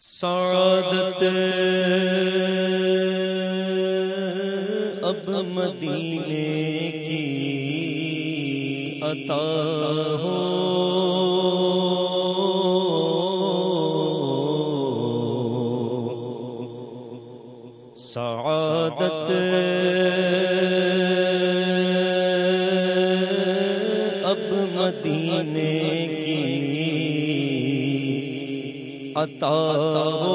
سعادت اب مدینے کی عطا ہو۔ سعادت عطا. ہو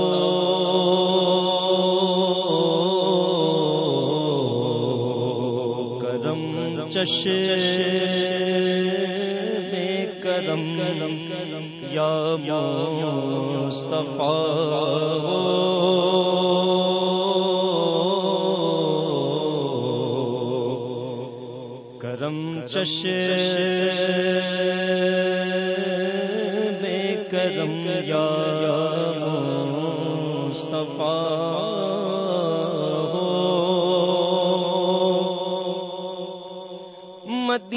کرم چش بے کرم کرم کرم یا مصطفیٰ. کرم چش بے کرم یا مصطفیٰ ہو۔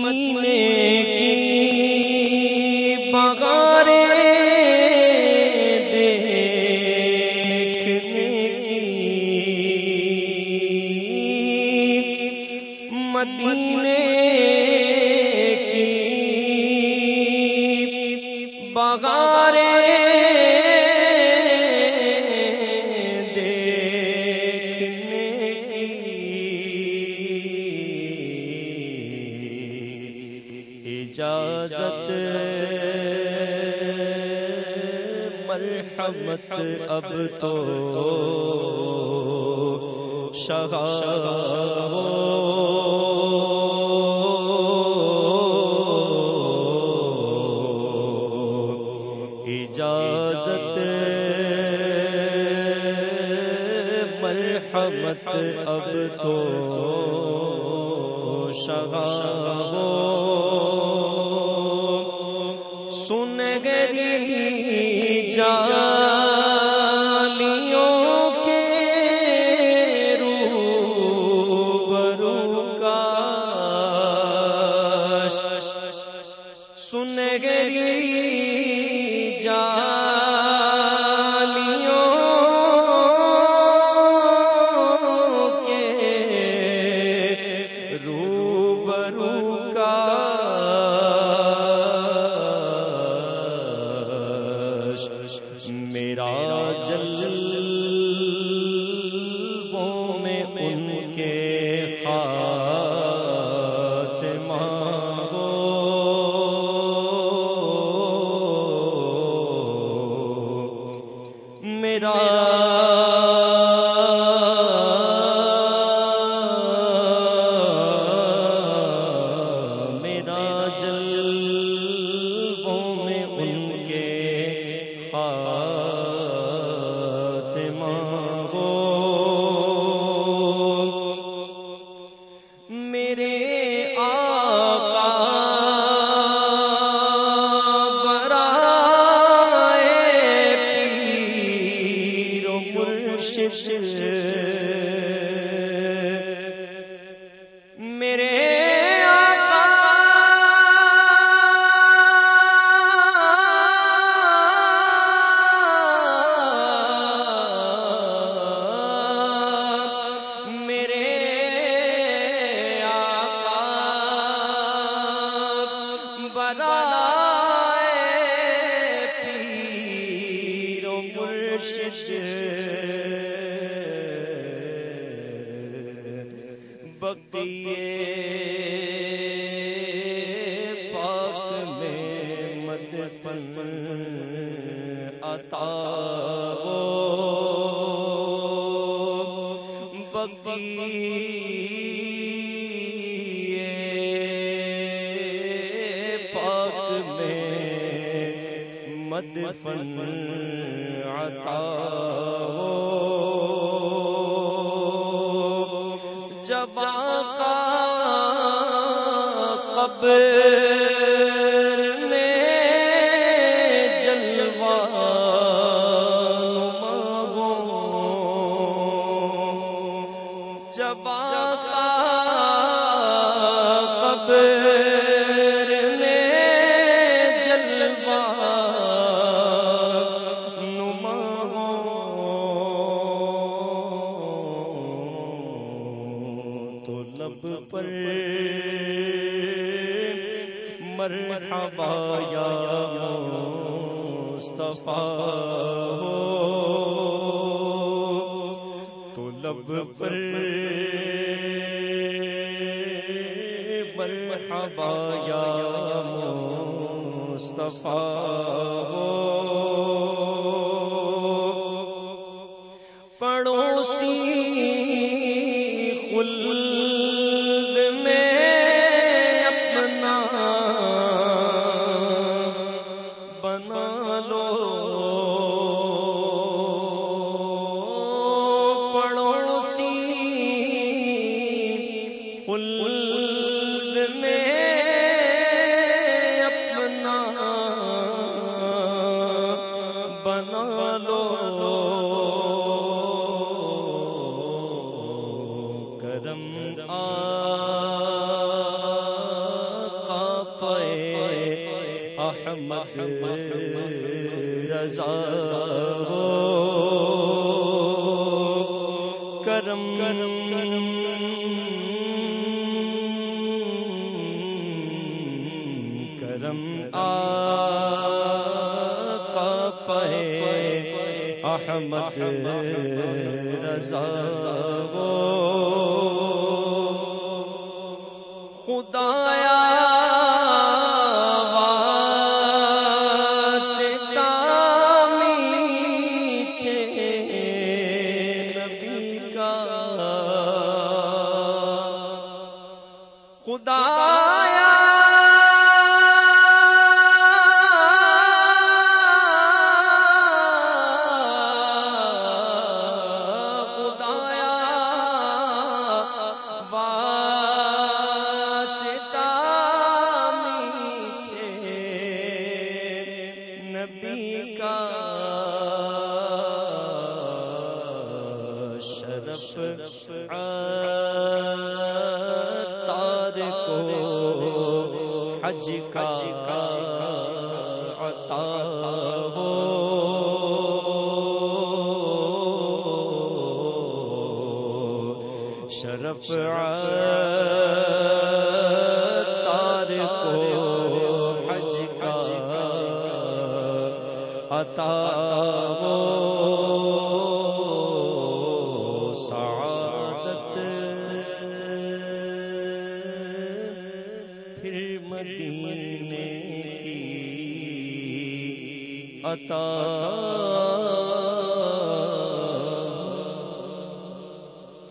کی اجازت مرحمت اب تو شہا اجازت مرحمت اب تو شہا مرشد بقیے پاک میں مدفن عطا ہو۔ بقیے پاک میں مدفن عطا ہو۔ جب آقا قبر میں جلوہ نما ہو جب آقا قبر لب پر مرحبا یا مصطفیٰ ہو۔ تو لب پر مرحبا یا مصطفیٰ ہو۔ پڑوسی کل کرم آقا احمد رضا ہو۔ کرم کرم کرم آقا احمد رضا ہو خدایا واسطہ تار کو حج کا عطا ہو۔ شرف تار کو حج کا عطا عادت پھر مدینے کی عطا۔